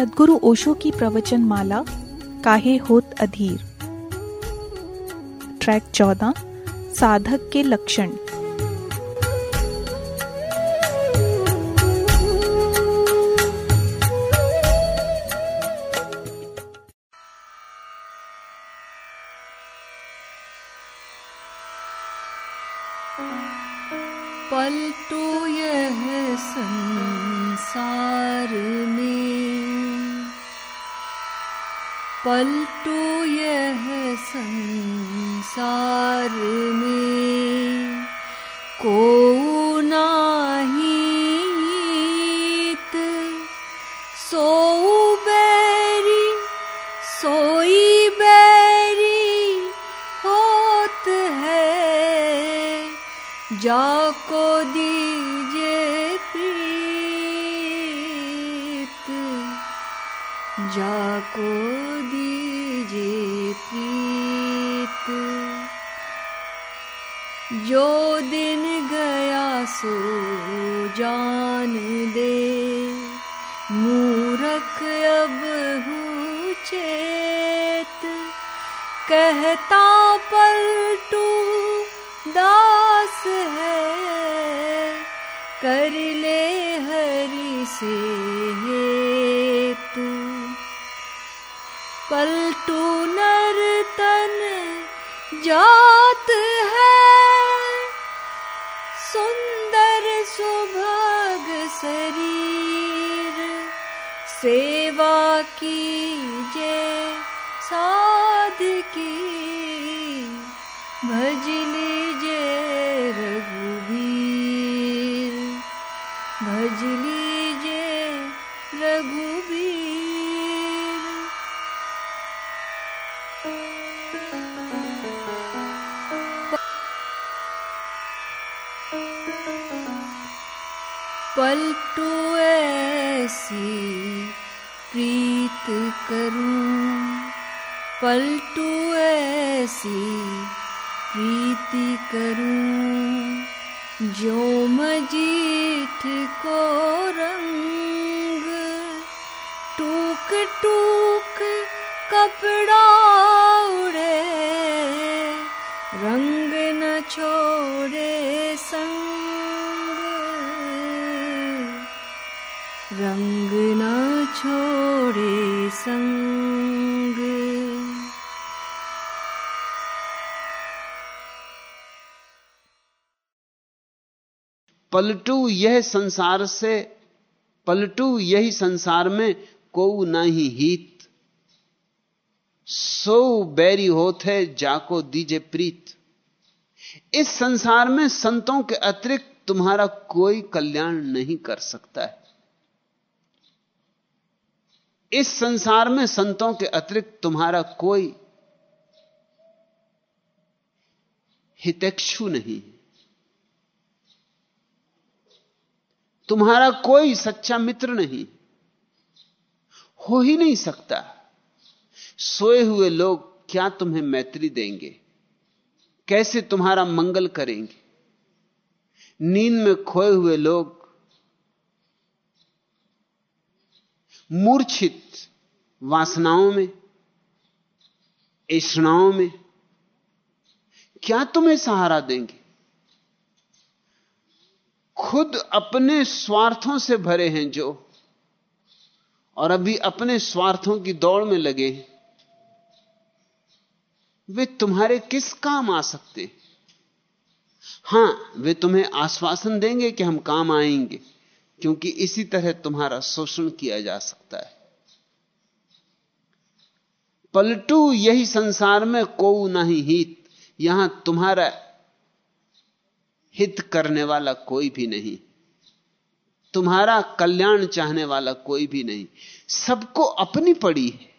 सदगुरु ओशो की प्रवचन माला काहे होत अधीर? ट्रैक चौदह साधक के लक्षण। जाको दीजे प्रीत जाको दीजे प्रीत। जो दिन गया सो जान दे मूरख अब चेत। कहता पलटू दास है कर ले हरि से पलटू ऐसी प्रीत करूं। पलटू ऐसी प्रीति करूं। जो मजीठ को रंग टूक टूक कपड़ा पलटू यह संसार से, पलटू यही संसार में को नाही हित। सो बैरी होत है, जाको दीजे प्रीत। इस संसार में संतों के अतिरिक्त तुम्हारा कोई कल्याण नहीं कर सकता है। इस संसार में संतों के अतिरिक्त तुम्हारा कोई हितक्षु नहीं तुम्हारा कोई सच्चा मित्र नहीं। हो ही नहीं सकता। सोए हुए लोग क्या तुम्हें मैत्री देंगे? कैसे तुम्हारा मंगल करेंगे? नींद में खोए हुए लोग मूर्छित वासनाओं में, ऐषणाओं में, क्या तुम्हें सहारा देंगे? खुद अपने स्वार्थों से भरे हैं जो, और अभी अपने स्वार्थों की दौड़ में लगे वे तुम्हारे किस काम आ सकते हाँ? वे तुम्हें आश्वासन देंगे कि हम काम आएँगे, क्योंकि इसी तरह तुम्हारा शोषण किया जा सकता है। पलटू यही संसार में को नहीं, हित। यहाँ तुम्हारा हित करने वाला कोई भी नहीं। तुम्हारा कल्याण चाहने वाला कोई भी नहीं। सबको अपनी पड़ी है।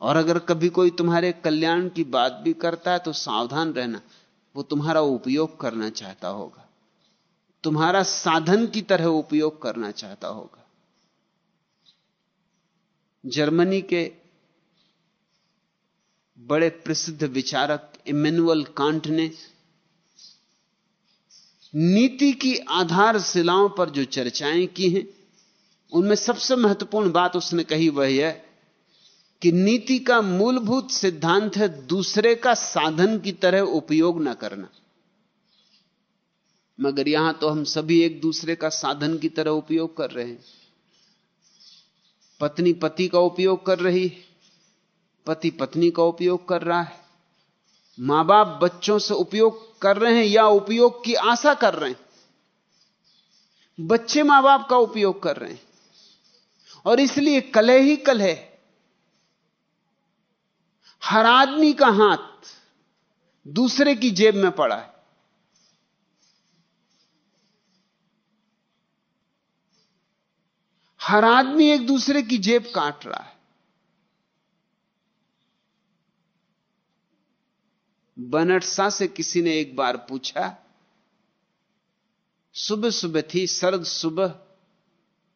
और अगर कभी कोई तुम्हारे कल्याण की बात भी करता है तो सावधान रहना। वो तुम्हारा उपयोग करना चाहता होगा। तुम्हारा साधन की तरह उपयोग करना चाहता होगा। जर्मनी के बड़े प्रसिद्ध विचारक इमेनुअल कांट ने नीति की आधारशिलाओं पर जो चर्चाएँ की हैं, उनमें सबसे महत्वपूर्ण बात उसने कही वह है कि नीति का मूलभूत सिद्धांत है दूसरे का साधन की तरह उपयोग न करना। मगर यहाँ तो हम सभी एक दूसरे का साधन की तरह उपयोग कर रहे हैं। पत्नी पति का उपयोग कर रही है, पति पत्नी का उपयोग कर रहा है। माँ बाप बच्चों से उपयोग कर रहे हैं या उपयोग की आशा कर रहे हैं? बच्चे माँ बाप का उपयोग कर रहे हैं। और इसलिए कलह ही कलह हर आदमी का हाथ दूसरे की जेब में पड़ा है। हर आदमी एक दूसरे की जेब काट रहा है। बनटसा से किसी ने एक बार पूछा, सुबह सुबह थी, सर्द सुबह,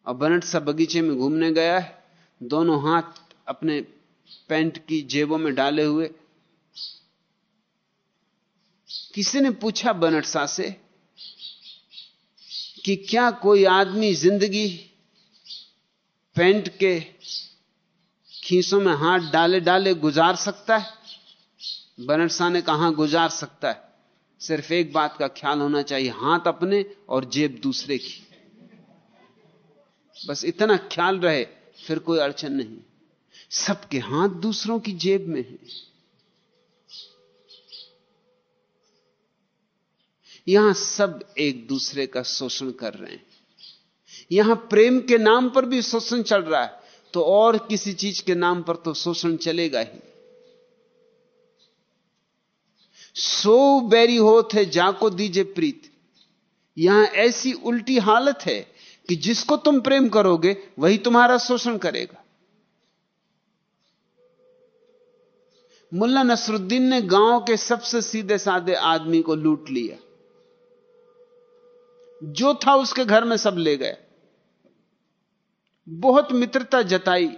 और बनटसा बगीचे में घूमने गया है। दोनों हाथ अपने पैंट की जेबों में डाले हुए। किसी ने पूछा बनटसा से कि क्या कोई आदमी ज़िंदगी पैंट के खीसों में हाथ डाले डाले गुजार सकता है? बनटसा ने कहा, गुजार सकता है। सिर्फ़ एक बात का ख्याल होना चाहिए, हाथ अपने और जेब दूसरे की। बस इतना ख्याल रहे, फिर कोई अड़चन नहीं। सबके हाथ दूसरों की जेब में है। यहाँ सब एक दूसरे का शोषण कर रहे हैं। यहाँ प्रेम के नाम पर भी शोषण चल रहा है तो और किसी चीज़ के नाम पर तो शोषण चलेगा ही। सो बैरी होत है, जाको दीजे प्रीत। यहाँ ऐसी उल्टी हालत है कि जिसको तुम प्रेम करोगे, वही तुम्हारा शोषण करेगा। मुल्ला नसरुद्दीन ने गाँव के सबसे सीधे साधे आदमी को लूट लिया। जो था उसके घर में सब ले गए। बहुत मित्रता जताई।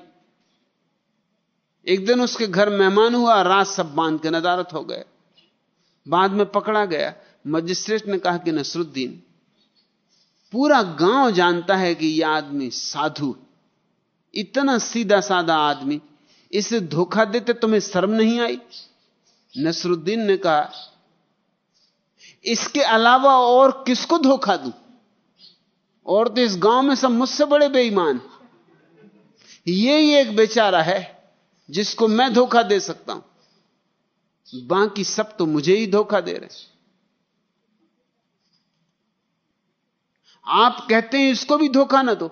एक दिन उसके घर मेहमान हुआ, रात सब बाँध के नदारत हो गए। बाद में पकड़ा गया। मजिस्ट्रेट ने कहा कि नसरुद्दीन, पूरा गाँव जानता है कि यह आदमी साधु इतना सीधा साधा आदमी, इसे धोखा देते तुम्हें शर्म नहीं आई? नसरुद्दीन ने कहा, इसके अलावा और किसको धोखा दूँ? और तो इस गाँव में सब मुझसे बड़े बेईमान ये ही एक बेचारा है जिसको मैं धोखा दे सकता हूँ। बाकी सब तो मुझे ही धोखा दे रहे आप कहते हैं इसको भी धोखा ना दो।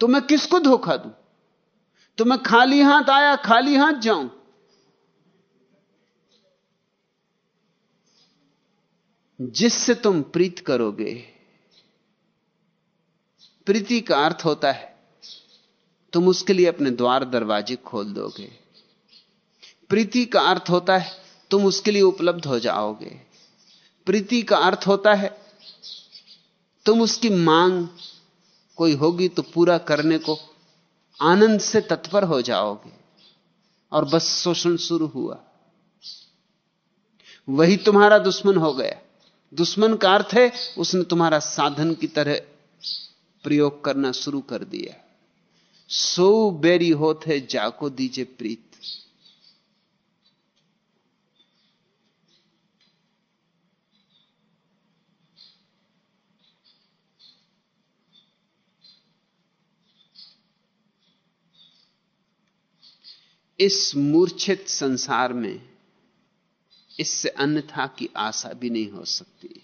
तो मैं किसको धोखा दूँ? तो मैं खाली हाथ आया, खाली हाथ जाऊँ। जिससे तुम प्रीत करोगे। प्रीति का अर्थ होता है, तुम उसके लिए अपने द्वार दरवाजे खोल दोगे। प्रीति का अर्थ होता है, तुम उसके लिए उपलब्ध हो जाओगे। प्रीति का अर्थ होता है, तुम उसकी मांग कोई होगी तो पूरा करने को आनंद से तत्पर हो जाओगे। और बस शोषण शुरू हुआ। वही तुम्हारा दुश्मन हो गया। दुश्मन का अर्थ है, उसने तुम्हारा साधन की तरह प्रयोग करना शुरू कर दिया। सो बेरी होते जाको दीजे प्रीत। इस मूर्छित संसार में इससे अन्यथा की आशा भी नहीं हो सकती।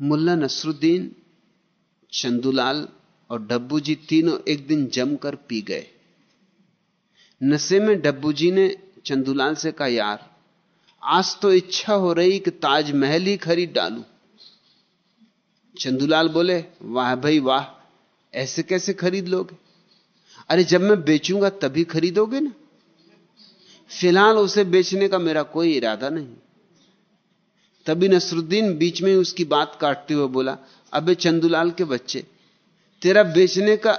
मुल्ला नसरुद्दीन, चंदूलाल और डब्बू जी तीनों एक दिन जमकर पी गए। नशे में डब्बू जी ने चंदूलाल से कहा, यार, आज तो इच्छा हो रही कि ताजमहल ही खरीद डालूं। चंदूलाल बोले, वाह भाई वाह ऐसे कैसे खरीद लोगे? अरे जब मैं बेचूँगा तभी खरीदोगे ना? फ़िलहाल उसे बेचने का मेरा कोई इरादा नहीं। तभी नसरुद्दीन बीच में उसकी बात काटते हुए बोला, अबे चंदूलाल के बच्चे, तेरा बेचने का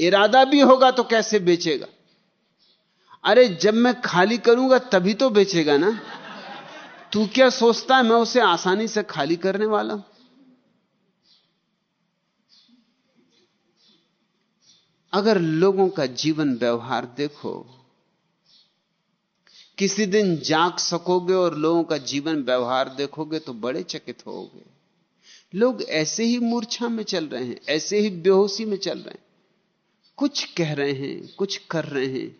इरादा भी होगा तो कैसे बेचेगा? अरे जब मैं खाली करूँगा तभी तो बेचेगा ना? तू क्या सोचता है मैं उसे आसानी से खाली करने वाला हूँ? अगर लोगों का जीवन व्यवहार देखो, किसी दिन जाग सकोगे और लोगों का जीवन व्यवहार देखोगे तो बड़े चकित होगे। लोग ऐसे ही मूर्छा में चल रहे हैं, ऐसे ही बेहोशी में चल रहे हैं। कुछ कह रहे हैं, कुछ कर रहे हैं।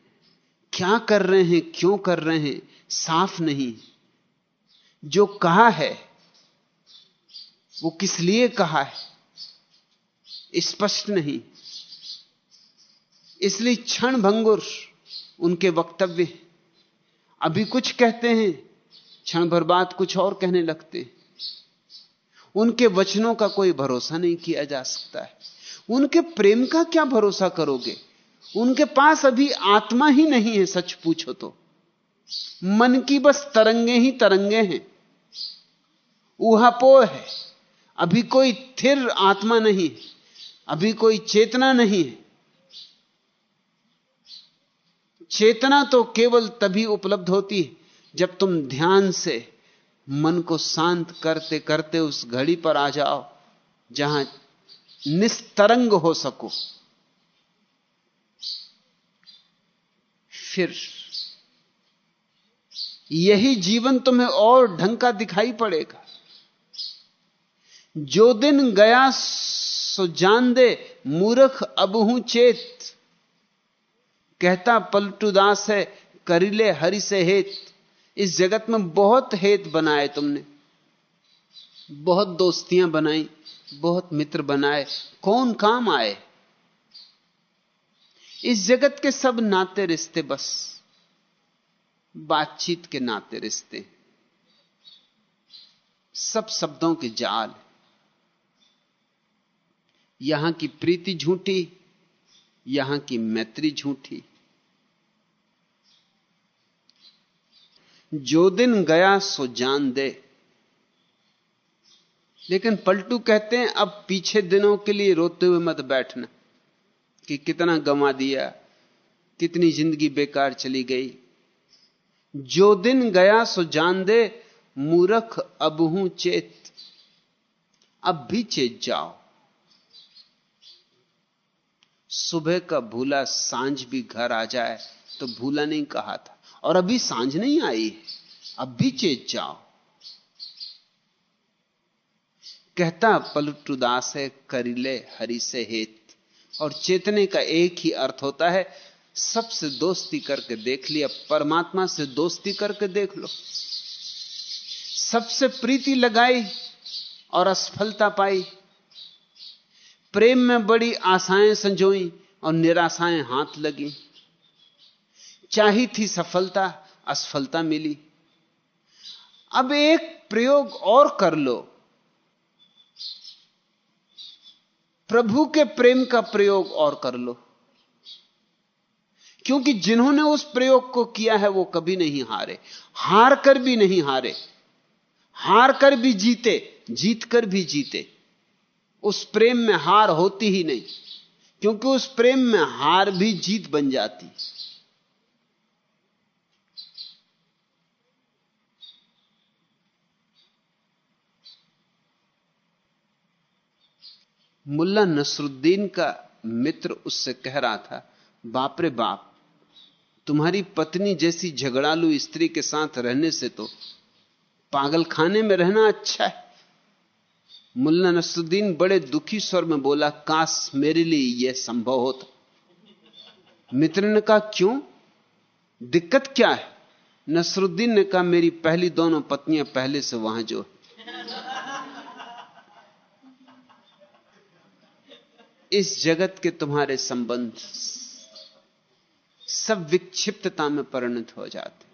क्या कर रहे हैं, क्यों कर रहे हैं, साफ़ नहीं। जो कहा है, वो किस लिए कहा है, स्पष्ट नहीं। इसलिए क्षण भंगुर उनके वक्तव्य अभी कुछ कहते हैं, क्षण भर बाद कुछ और कहने लगते हैं। उनके वचनों का कोई भरोसा नहीं किया जा सकता है। उनके प्रेम का क्या भरोसा करोगे? उनके पास अभी आत्मा ही नहीं है, सच पूछो तो। मन की बस तरंगे ही तरंगे हैं। ऊहापोह है। अभी कोई थिर आत्मा नहीं है। अभी कोई चेतना नहीं है। चेतना तो केवल तभी उपलब्ध होती है जब तुम ध्यान से मन को शांत करते करते उस घड़ी पर आ जाओ, जहाँ निस्तरंग हो सको। फिर यही जीवन तुम्हें और ढंग का दिखाई पड़ेगा। जो दिन गया सो जान दे, मूर्ख अब हूँ चेत। कहता पलटूदास है, करिले हरि से हेत। इस जगत में बहुत हेत बनाए तुमने। बहुत दोस्तियाँ बनाई, बहुत मित्र बनाए। कौन काम आए? इस जगत के सब नाते रिश्ते बस। बातचीत के नाते रिश्ते। सब शब्दों के जाल। यहाँ की प्रीति झूठी, यहाँ की मैत्री झूठी। जो दिन गया सो जान दे। लेकिन पलटू कहते हैं, अब पीछे दिनों के लिए रोते हुए मत बैठना कि कितना गंवा दिया, कितनी ज़िंदगी बेकार चली गई। जो दिन गया सो जान दे, मूरख अब हूँ चेत, अब भी चेत जाओ। सुबह का भूला, साँझ भी घर आ जाए तो भूला नहीं कहा था। और अभी साँझ नहीं आई, अब भी चेत जाओ। कहता पलटुदास है, करिले हरि से हेत। और चेतने का एक ही अर्थ होता है, सबसे दोस्ती करके देख लिया, परमात्मा से दोस्ती करके देख लो। सबसे प्रीति लगाई और असफलता पाई। प्रेम में बड़ी आशाएँ संजोई और निराशाएँ हाथ लगी। चाही थी सफलता, असफलता मिली। अब एक प्रयोग और कर लो। प्रभु के प्रेम का प्रयोग और कर लो। क्योंकि जिन्होंने उस प्रयोग को किया है, वो कभी नहीं हारे। हार कर भी नहीं हारे। हार कर भी जीते, जीत कर भी जीते। उस प्रेम में हार होती ही नहीं, क्योंकि उस प्रेम में हार भी जीत बन जाती। मुल्ला नसरुद्दीन का मित्र उससे कह रहा था बाप रे बाप, तुम्हारी पत्नी जैसी झगड़ालू स्त्री के साथ रहने से तो पागल खाने में रहना अच्छा है। मुल्ला नसरुद्दीन बड़े दुखी स्वर में बोला, काश मेरे लिए यह संभव होता। मित्र ने कहा, क्यों? दिक्कत क्या है? नसरुद्दीन ने कहा, मेरी पहली दोनों पत्नियाँ पहले से वहाँ जो इस जगत के तुम्हारे संबंध सब विक्षिप्तता में परिणत हो जाते।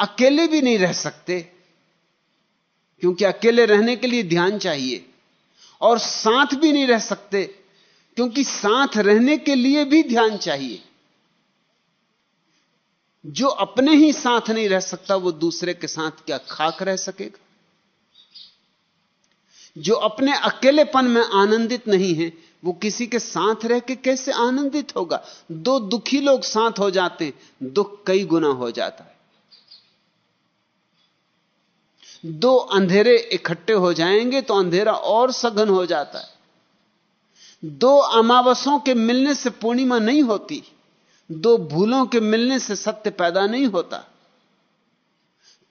अकेले भी नहीं रह सकते, क्योंकि अकेले रहने के लिए ध्यान चाहिए, और साथ भी नहीं रह सकते, क्योंकि साथ रहने के लिए भी ध्यान चाहिए। जो अपने ही साथ नहीं रह सकता, वो दूसरे के साथ क्या खाक रह सकेगा? जो अपने अकेलेपन में आनंदित नहीं है, वो किसी के साथ रह के कैसे आनंदित होगा? दो दुखी लोग साथ हो जाते हैं, दुख कई गुना हो जाता है। दो अंधेरे इकट्ठे हो जाएँगे तो अंधेरा और सघन हो जाता है। दो अमावसों के मिलने से पूर्णिमा नहीं होती, दो भूलों के मिलने से सत्य पैदा नहीं होता।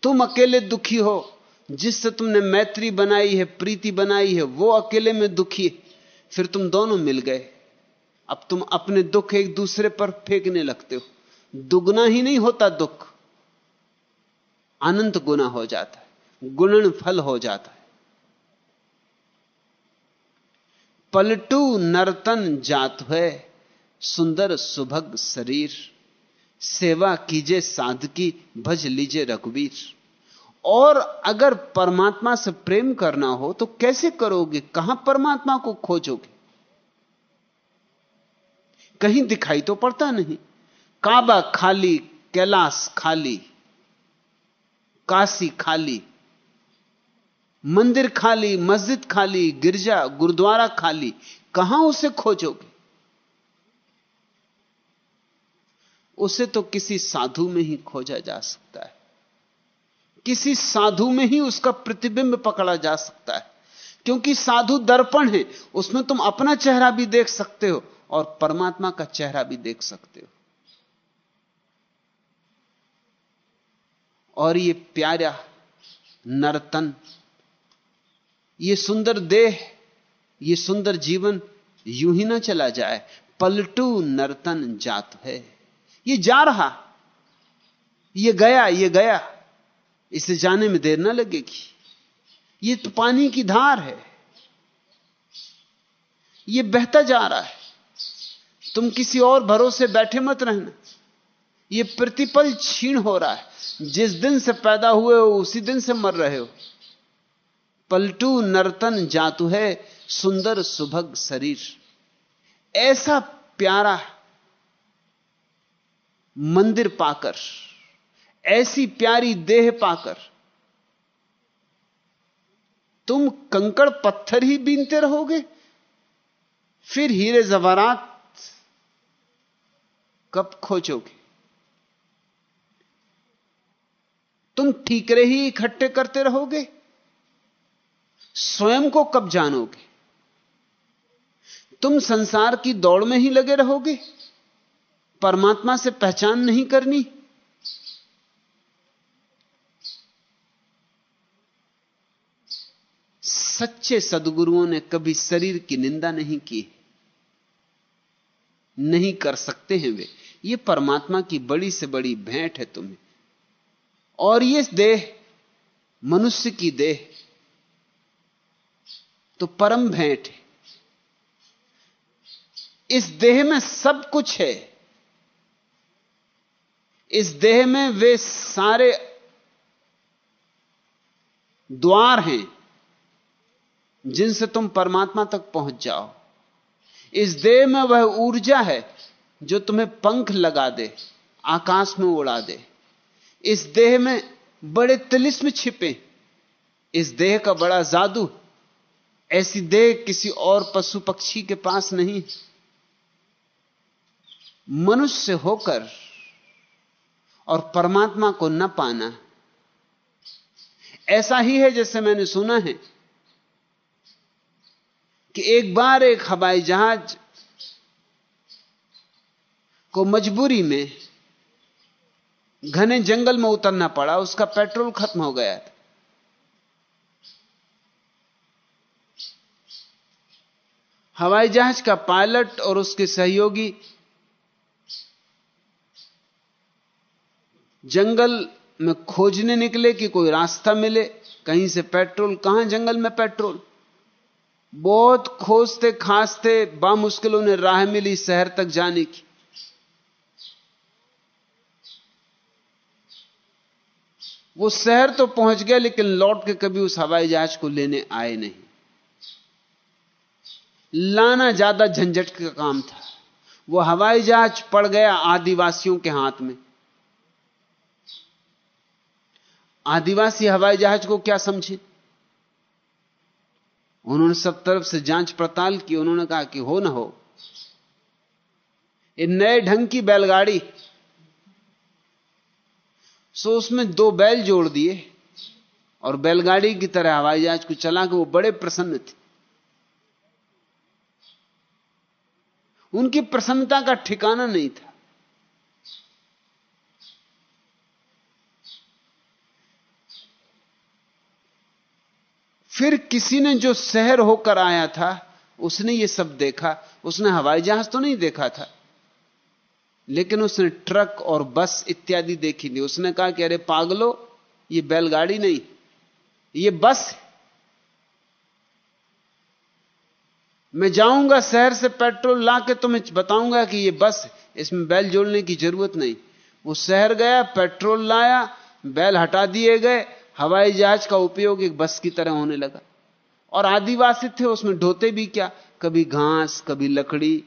तुम अकेले दुखी हो जिससे तुमने मैत्री बनाई है, प्रीति बनाई है, वो अकेले में दुखी है। फिर तुम दोनों मिल गए। अब तुम अपने दुख एक दूसरे पर फेंकने लगते हो। दुगना ही नहीं होता दुख। अनंत गुना हो जाता है। गुणन फल हो जाता है। पलटू नर्तन जात है, सुंदर सुभग शरीर। सेवा कीजे साधकी, भज लीजे रघुवीर। और अगर परमात्मा से प्रेम करना हो तो कैसे करोगे? कहाँ परमात्मा को खोजोगे? कहीं दिखाई तो पड़ता नहीं। काबा खाली, कैलाश खाली, काशी खाली, मंदिर खाली, मस्जिद खाली, गिरजा, गुरुद्वारा खाली, कहाँ उसे खोजोगे? उसे तो किसी साधु में ही खोजा जा सकता है। किसी साधु में ही उसका प्रतिबिंब पकड़ा जा सकता है। क्योंकि साधु दर्पण है, उसमें तुम अपना चेहरा भी देख सकते हो और परमात्मा का चेहरा भी देख सकते हो। और ये प्यारा नर्तन, ये सुंदर देह, ये सुंदर जीवन, यूँ ही ना चला जाए। पलटू नर्तन जात है। ये जा रहा। ये गया ये गया। इसे जाने में देर ना लगेगी। ये तो पानी की धार है। ये बहता जा रहा है। तुम किसी और भरोसे बैठे मत रहना। ये प्रतिपल छीण हो रहा है। जिस दिन से पैदा हुए हो, उसी दिन से मर रहे हो। पलटू नर्तन जातु है, सुंदर सुभग शरीर। ऐसा प्यारा मंदिर पाकर ऐसी प्यारी देह पाकर तुम कंकड़ पत्थर ही बीनते रहोगे। फिर हीरे जवारात कब खोजोगे? तुम ठीकरे ही इकट्ठे करते रहोगे। स्वयं को कब जानोगे? तुम संसार की दौड़ में ही लगे रहोगे। परमात्मा से पहचान नहीं करनी। सच्चे सदगुरुओं ने कभी शरीर की निंदा नहीं की। नहीं कर सकते हैं वे। ये परमात्मा की बड़ी से बड़ी भेंट है तुम्हें। और ये देह, मनुष्य की देह तो परम भेंट है। इस देह में सब कुछ है। इस देह में वे सारे द्वार हैं। जिनसे तुम परमात्मा तक पहुँच जाओ। इस देह में वह ऊर्जा है जो तुम्हें पंख लगा दे, आकाश में उड़ा दे। इस देह में बड़े तिलिस्म छिपे। इस देह का बड़ा जादू। ऐसी देह किसी और पशु पक्षी के पास नहीं। मनुष्य होकर और परमात्मा को न पाना। ऐसा ही है जैसे मैंने सुना है कि एक बार एक हवाई जहाज़ को मजबूरी में घने जंगल में उतरना पड़ा, उसका पेट्रोल खत्म हो गया था। हवाई जहाज़ का पायलट और उसके सहयोगी जंगल में खोजने निकले कि कोई रास्ता मिले, कहीं से पेट्रोल, कहाँ जंगल में पेट्रोल? बहुत खोजते खासते बामुश्किल उन्हें राह मिली शहर तक जाने की। वो शहर तो पहुँच गया, लेकिन लौट के कभी उस हवाई जहाज़ को लेने आए नहीं। लाना ज़्यादा झंझट का काम था। वो हवाई जहाज़ पड़ गया आदिवासियों के हाथ में। आदिवासी हवाई जहाज़ को क्या समझे? उन्होंने सब तरफ़ से जाँच पड़ताल की, उन्होंने कहा कि हो ना हो। ये नए ढंग की बैलगाड़ी, सो उसमें दो बैल जोड़ दिए और बैलगाड़ी की तरह हवाई जहाज़ को चला के वो बड़े प्रसन्न थे। उनकी प्रसन्नता का ठिकाना नहीं था। फिर किसी ने जो शहर होकर आया था, उसने ये सब देखा। उसने हवाई जहाज़ तो नहीं देखा था, लेकिन उसने ट्रक और बस इत्यादि देखी थी। उसने कहा कि अरे पागलो, ये बैलगाड़ी नहीं, ये बस मैं जाऊँगा शहर से पेट्रोल ला के तुम्हें बताऊँगा कि ये बस इसमें बैल जोड़ने की ज़रूरत नहीं। वो शहर गया, पेट्रोल लाया, बैल हटा दिए गए हवाई जहाज़ का उपयोग एक बस की तरह होने लगा। और आदिवासी थे, उसमें ढोते भी क्या? कभी घास, कभी लकड़ी।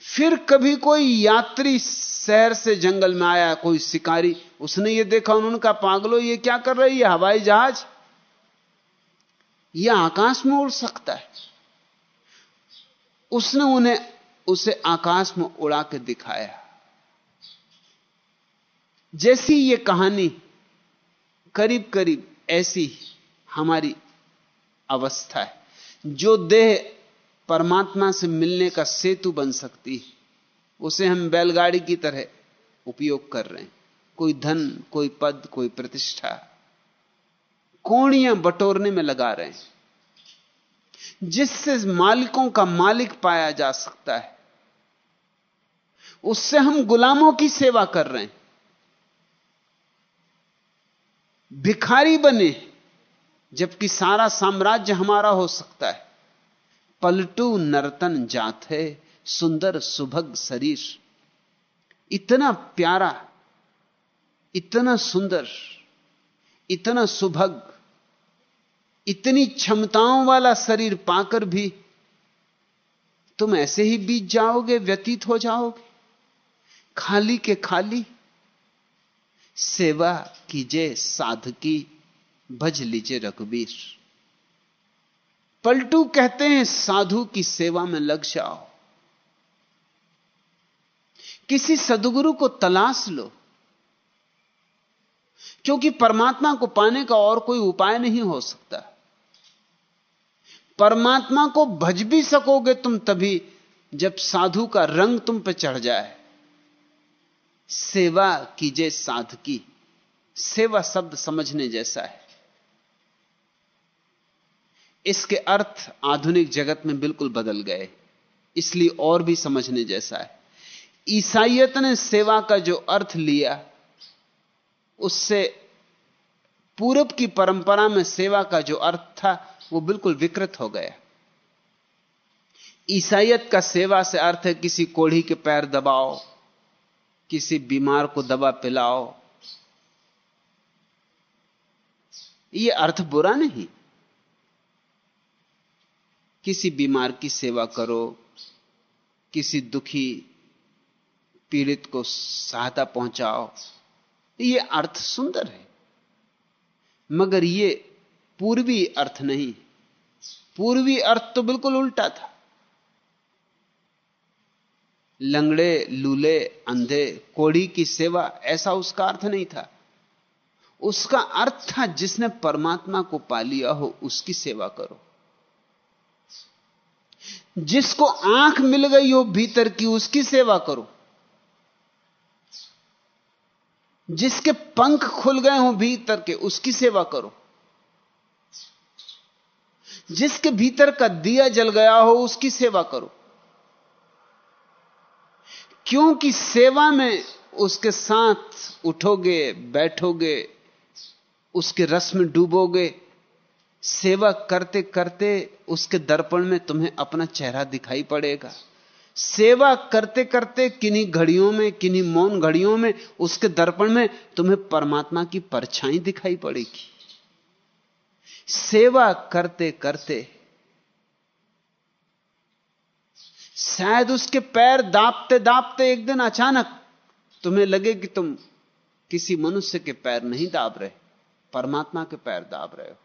फिर कभी कोई यात्री शहर से जंगल में आया, कोई शिकारी, उसने ये देखा, उन्होंने कहा, पागलो, ये क्या कर रही है, हवाई जहाज़? यह आकाश में उड़ सकता है। उसने उन्हें, उसे आकाश में उड़ा के दिखाया। जैसी ये कहानी करीब करीब ऐसी हमारी अवस्था है। जो देह परमात्मा से मिलने का सेतु बन सकती है, उसे हम बैलगाड़ी की तरह उपयोग कर रहे हैं। कोई धन, कोई पद, कोई प्रतिष्ठा, कोणियाँ बटोरने में लगा रहे हैं। जिससे मालिकों का मालिक पाया जा सकता है, उससे हम गुलामों की सेवा कर रहे हैं। भिखारी बने, जबकि सारा साम्राज्य हमारा हो सकता है। पलटू नर्तन जात है सुंदर सुभग शरीर। इतना प्यारा, इतना सुंदर, इतना सुभग, इतनी क्षमताओं वाला शरीर पाकर भी तुम ऐसे ही बीत जाओगे, व्यतीत हो जाओगे। खाली के खाली सेवा कीजे साधकी, भज लीजिए रघुबीर। पलटू कहते हैं, साधु की सेवा में लग जाओ। किसी सदगुरु को तलाश लो, क्योंकि परमात्मा को पाने का और कोई उपाय नहीं हो सकता। परमात्मा को भज भी सकोगे तुम तभी, जब साधु का रंग तुम पे चढ़ जाए। सेवा कीजिए साधकी। सेवा शब्द समझने जैसा है। इसके अर्थ आधुनिक जगत में बिल्कुल बदल गए, इसलिए और भी समझने जैसा है। ईसाइयत ने सेवा का जो अर्थ लिया, उससे पूरब की परंपरा में सेवा का जो अर्थ था, वो बिल्कुल विकृत हो गया। ईसाइयत का सेवा से अर्थ है किसी कोढ़ी के पैर दबाओ किसी बीमार को दवा पिलाओ। ये अर्थ बुरा नहीं। किसी बीमार की सेवा करो, किसी दुखी पीड़ित को सहायता पहुंचाओ। ये अर्थ सुंदर है। मगर ये पूर्वी अर्थ नहीं। पूर्वी अर्थ तो बिल्कुल उल्टा था। लंगड़े, लूले, अंधे कोड़ी की सेवा, ऐसा उसका अर्थ नहीं था। उसका अर्थ था, जिसने परमात्मा को पा लिया हो, उसकी सेवा करो। जिसको आँख मिल गई हो भीतर की, उसकी सेवा करो। जिसके पंख खुल गए हो भीतर के, उसकी सेवा करो। जिसके भीतर का दिया जल गया हो, उसकी सेवा करो। क्योंकि सेवा में उसके साथ उठोगे, बैठोगे, उसके रस में डूबोगे, सेवा करते करते उसके दर्पण में तुम्हें अपना चेहरा दिखाई पड़ेगा। सेवा करते करते किन्हीं घड़ियों में, किन्हीं मौन घड़ियों में, उसके दर्पण में तुम्हें परमात्मा की परछाई दिखाई पड़ेगी। सेवा करते करते शायद उसके पैर दापते दापते एक दिन अचानक तुम्हें लगे कि तुम किसी मनुष्य के पैर नहीं दाब रहे, परमात्मा के पैर दाब रहे हो।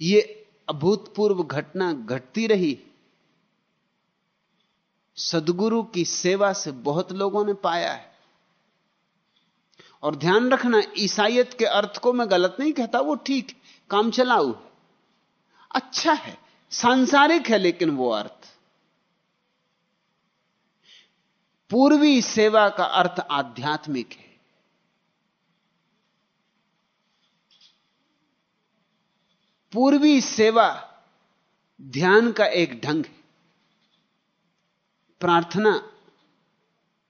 यह अभूतपूर्व घटना घटती रही। सदगुरु की सेवा से बहुत लोगों ने पाया है। और ध्यान रखना ईसाइत के अर्थ को मैं गलत नहीं कहता, वो ठीक, काम चलाऊ। अच्छा है। सांसारिक है, लेकिन वो अर्थ। पूर्वी सेवा का अर्थ आध्यात्मिक है। पूर्वी सेवा ध्यान का एक ढंग है। प्रार्थना,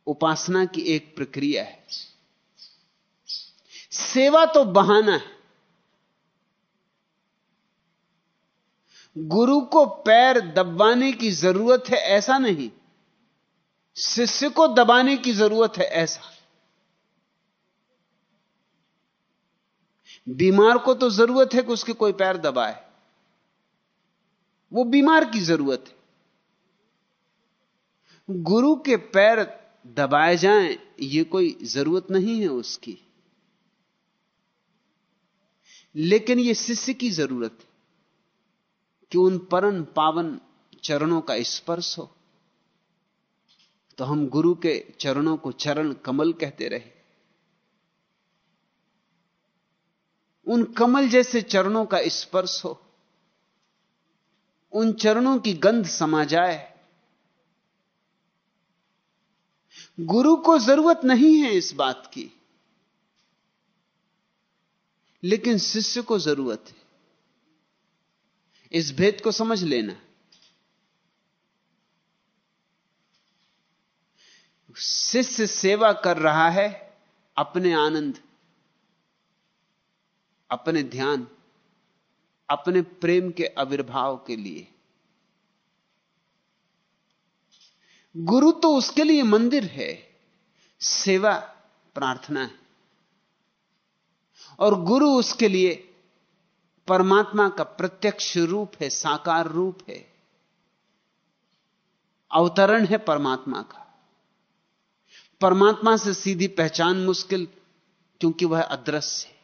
उपासना की एक प्रक्रिया है। सेवा तो बहाना है। गुरु को पैर दबाने की ज़रूरत है, ऐसा नहीं। शिष्य को दबाने की ज़रूरत है, ऐसा। बीमार को तो ज़रूरत है कि उसके कोई पैर दबाए। वो बीमार की ज़रूरत है। गुरु के पैर दबाए जाएँ, ये कोई ज़रूरत नहीं है उसकी। लेकिन ये शिष्य की ज़रूरत है। कि उन परन पावन चरणों का स्पर्श हो तो हम गुरु के चरणों को चरण कमल कहते रहे। उन कमल जैसे चरणों का स्पर्श हो, उन चरणों की गंध समा जाए। गुरु को ज़रूरत नहीं है इस बात की, लेकिन शिष्य को ज़रूरत है। इस भेद को समझ लेना। शिष्य सेवा कर रहा है अपने आनंद, अपने ध्यान, अपने प्रेम के आविर्भाव के लिए। गुरु तो उसके लिए मंदिर है, सेवा, प्रार्थना है। और गुरु उसके लिए परमात्मा का प्रत्यक्ष रूप है, साकार रूप है। अवतरण है परमात्मा का। परमात्मा से सीधी पहचान मुश्किल, क्योंकि वह अदृश्य है।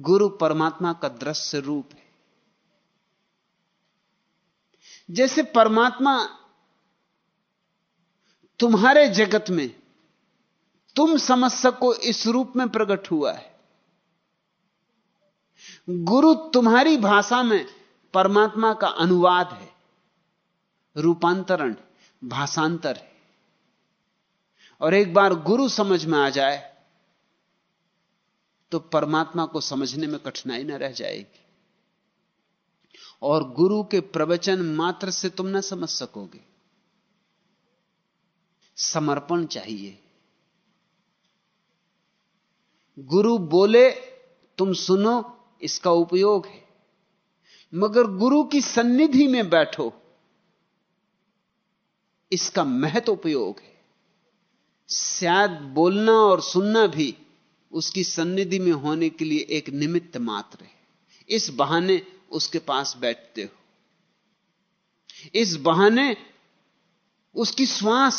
गुरु परमात्मा का दृश्य रूप है। जैसे परमात्मा तुम्हारे जगत में, तुम समझ सको इस रूप में प्रकट हुआ है। गुरु तुम्हारी भाषा में परमात्मा का अनुवाद है। रूपांतरण, भाषांतर है। और एक बार गुरु समझ में आ जाए तो परमात्मा को समझने में कठिनाई न रह जाएगी। और गुरु के प्रवचन मात्र से तुम ना समझ सकोगे। समर्पण चाहिए। गुरु बोले, तुम सुनो इसका उपयोग है। मगर गुरु की सन्निधि में बैठो, इसका महत्व उपयोग है। शायद बोलना और सुनना भी उसकी सन्निधि में होने के लिए एक निमित्त मात्र है। इस बहाने उसके पास बैठते हो। इस बहाने उसकी श्वास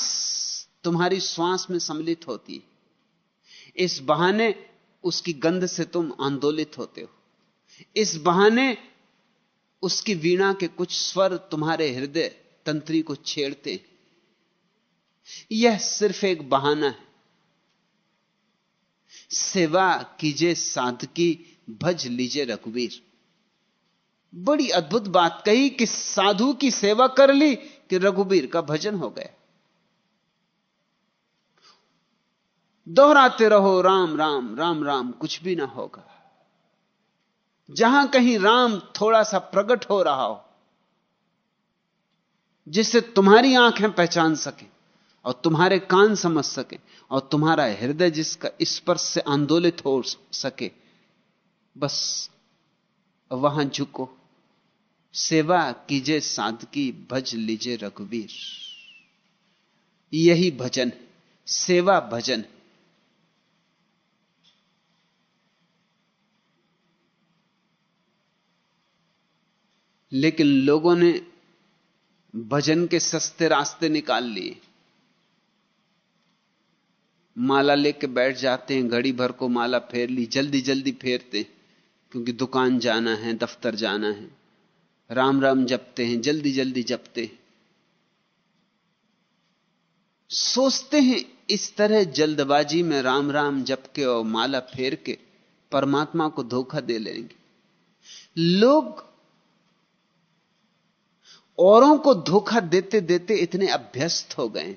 तुम्हारी श्वास में सम्मिलित होती है। इस बहाने उसकी गंध से तुम आंदोलित होते हो। इस बहाने उसकी वीणा के कुछ स्वर तुम्हारे हृदय तंत्री को छेड़ते यह सिर्फ़ एक बहाना है। सेवा कीजिए साधकी, भज लीजिए रघुवीर। बड़ी अद्भुत बात कही कि साधु की सेवा कर ली कि रघुवीर का भजन हो गया। दोहराते रहो, राम राम राम राम, कुछ भी ना होगा। जहाँ कहीं राम थोड़ा सा प्रकट हो रहा हो, जिससे तुम्हारी आँखें पहचान सके और तुम्हारे कान समझ सके और तुम्हारा हृदय जिसका स्पर्श से आंदोलित हो सके, बस वहाँ झुको, सेवा कीजिए साधकी भज लीजे रघुवीर। यही भजन, सेवा भजन है लेकिन लोगों ने भजन के सस्ते रास्ते निकाल लिए। माला लेके बैठ जाते हैं, घड़ी भर को माला फेर ली, जल्दी जल्दी फेरते क्योंकि दुकान जाना है, दफ्तर जाना है। राम राम जपते हैं, जल्दी जल्दी जपते सोचते हैं इस तरह जल्दबाजी में राम राम जप के और माला फेर के परमात्मा को धोखा दे लेंगे। लोग औरों को धोखा देते देते इतने अभ्यस्त हो गए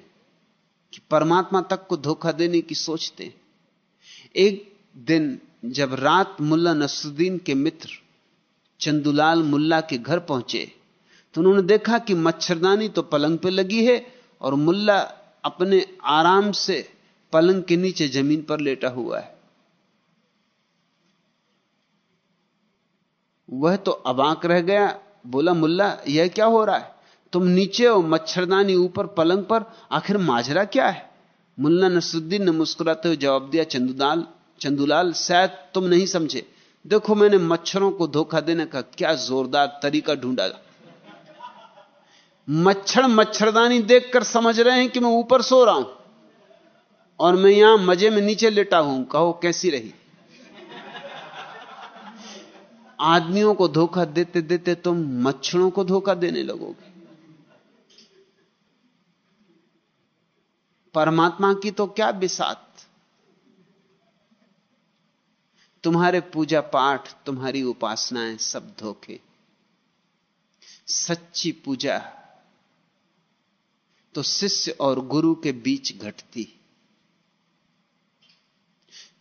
कि परमात्मा तक को धोखा देने की सोचते एक दिन जब रात मुल्ला नसरुद्दीन के मित्र चंदुलाल मुल्ला के घर पहुँचे तो उन्होंने देखा कि मच्छरदानी तो पलंग पे लगी है और मुल्ला अपने आराम से पलंग के नीचे ज़मीन पर लेटा हुआ है। वह तो अबाक रह गया बोला, मुल्ला, यह क्या हो रहा है? तुम नीचे हो, मच्छरदानी ऊपर, पलंग पर, आखिर माजरा क्या है? मुल्ला नसरुद्दीन ने मुस्कुराते हुए जवाब दिया, चंदुलाल चंदुलाल, शायद तुम नहीं समझे। देखो, मैंने मच्छरों को धोखा देने का क्या जोरदार तरीका ढूंढा मच्छर मच्छरदानी देखकर समझ रहे हैं कि मैं ऊपर सो रहा हूँ और मैं यहाँ मज़े में नीचे लेटा हूँ। कहो, कैसी रही? आदमियों को धोखा देते देते तुम मच्छरों को धोखा देने लगोगे। परमात्मा की तो क्या बिसात? तुम्हारे पूजा पाठ, तुम्हारी उपासनाएँ सब धोखे। सच्ची पूजा तो शिष्य और गुरु के बीच घटती।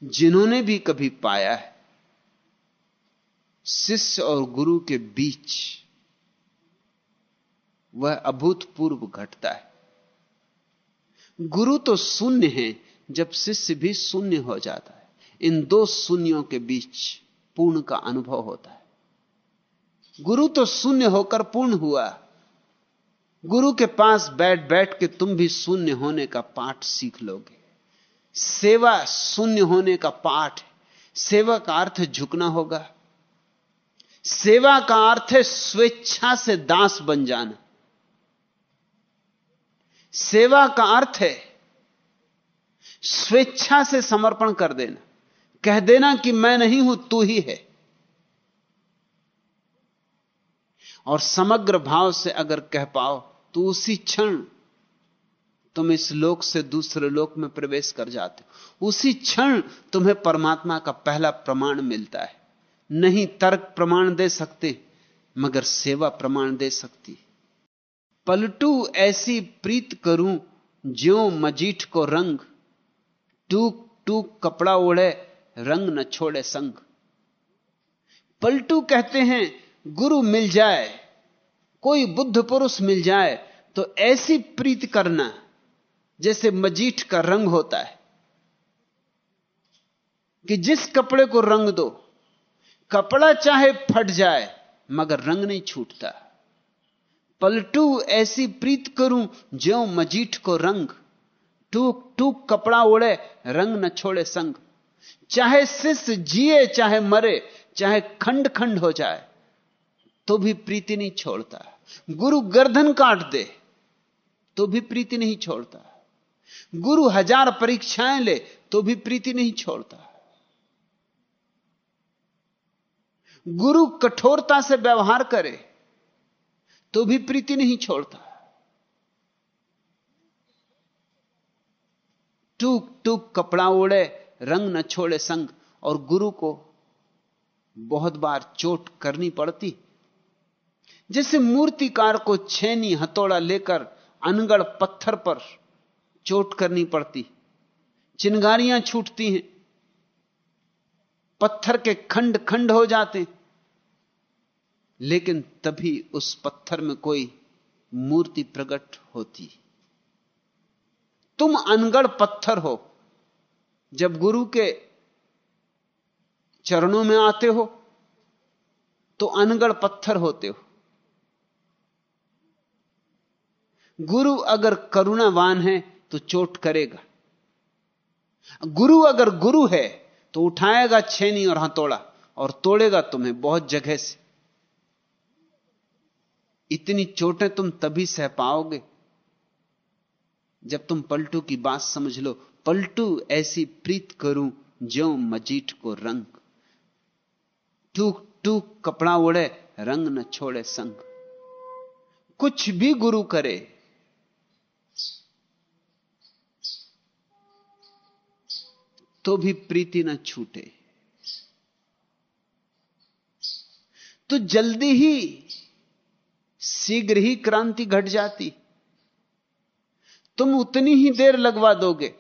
जिन्होंने भी कभी पाया है शिष्य और गुरु के बीच वह अभूतपूर्व घटता है। गुरु तो शून्य है, जब शिष्य भी शून्य हो जाता है। इन दो शून्यों के बीच पूर्ण का अनुभव होता है। गुरु तो शून्य होकर पूर्ण हुआ। गुरु के पास बैठ बैठ के तुम भी शून्य होने का पाठ सीख लोगे। सेवा शून्य होने का पाठ सेवा का अर्थ झुकना होगा। सेवा का अर्थ है स्वेच्छा से दास बन जाना। सेवा का अर्थ है स्वेच्छा से समर्पण कर देना। कह देना कि मैं नहीं हूँ, तू ही है। और समग्र भाव से अगर कह पाओ तो उसी क्षण तुम इस लोक से दूसरे लोक में प्रवेश कर जाते हो। उसी क्षण तुम्हें परमात्मा का पहला प्रमाण मिलता है। नहीं तर्क प्रमाण दे सकते, मगर सेवा प्रमाण दे सकती। पलटू ऐसी प्रीत करूँ, ज्यो मजीठ को रंग। टूक टूक कपड़ा ओढ़े, रंग न छोड़े संग। पलटू कहते हैं, गुरु मिल जाए, कोई बुद्ध पुरुष मिल जाए तो ऐसी प्रीत करना, जैसे मजीठ का रंग होता है। कि जिस कपड़े को रंग दो कपड़ा चाहे फट जाए, मगर रंग नहीं छूटता। पलटू ऐसी प्रीत करूँ, ज्यो मजीठ को रंग। टूक टूक कपड़ा ओढ़े, रंग न छोड़े संग। चाहे शिष्य जिए, चाहे मरे, चाहे खंड खंड हो जाए तो भी प्रीति नहीं छोड़ता। गुरु गर्दन काट दे तो भी प्रीति नहीं छोड़ता। गुरु हज़ार परीक्षाएँ ले तो भी प्रीति नहीं छोड़ता। गुरु कठोरता से व्यवहार करे तो भी प्रीति नहीं छोड़ता। टूक टूक कपड़ा ओढ़े, रंग न छोड़े संग, और गुरु को बहुत बार चोट करनी पड़ती। जैसे मूर्तिकार को छेनी हथौड़ा लेकर अनगढ़ पत्थर पर चोट करनी पड़ती। चिंगारियाँ छूटती हैं, पत्थर के खंड खंड हो जाते लेकिन तभी उस पत्थर में कोई मूर्ति प्रकट होती। तुम अनगढ़ पत्थर हो। जब गुरु के चरणों में आते हो तो अनगढ़ पत्थर होते हो। गुरु अगर करुणावान है तो चोट करेगा। गुरु अगर गुरु है तो उठाएगा छेनी और हथौड़ा और तोड़ेगा तुम्हें बहुत जगह से। इतनी चोटें तुम तभी सह पाओगे जब तुम पलटू की बात समझ लो। पलटू ऐसी प्रीत करूँ जो मजीट को रंग। टूक टूक कपड़ा उड़े रंग न छोड़े संग। कुछ भी गुरु करे तो भी प्रीति न छूटे। तो जल्दी ही शीघ्र ही क्रांति घट जाती। तुम उतनी ही देर लगवा दोगे,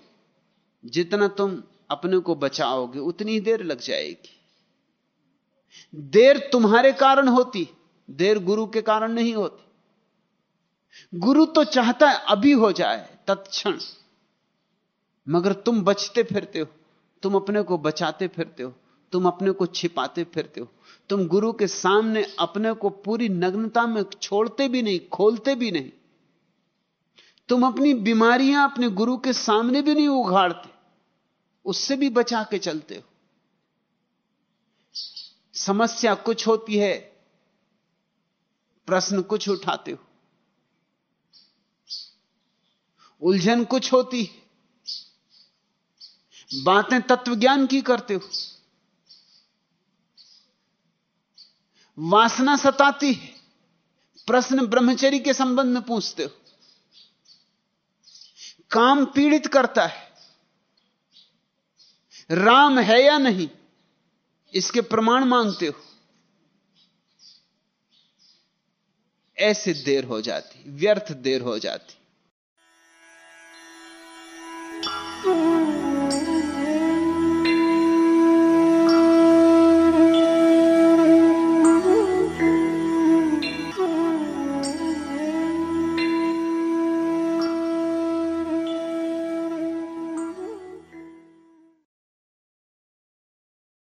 जितना तुम अपने को बचाओगे, उतनी ही देर लग जाएगी। देर तुम्हारे कारण होती, देर गुरु के कारण नहीं होती। गुरु तो चाहता है अभी हो जाए, तत्क्षण। मगर तुम बचते फिरते हो, तुम अपने को बचाते फिरते हो। तुम अपने को छिपाते फिरते हो। तुम गुरु के सामने अपने को पूरी नग्नता में छोड़ते भी नहीं, खोलते भी नहीं। तुम अपनी बीमारियाँ अपने गुरु के सामने भी नहीं उघाड़ते उससे भी बचा के चलते हो। समस्या कुछ होती है, प्रश्न कुछ उठाते हो। उलझन कुछ होती बातें तत्वज्ञान की करते हो। वासना सताती है। प्रश्न ब्रह्मचरी के संबंध में पूछते हो। काम पीड़ित करता है। राम है या नहीं, इसके प्रमाण मांगते हो। ऐसे देर हो जाती, व्यर्थ देर हो जाती।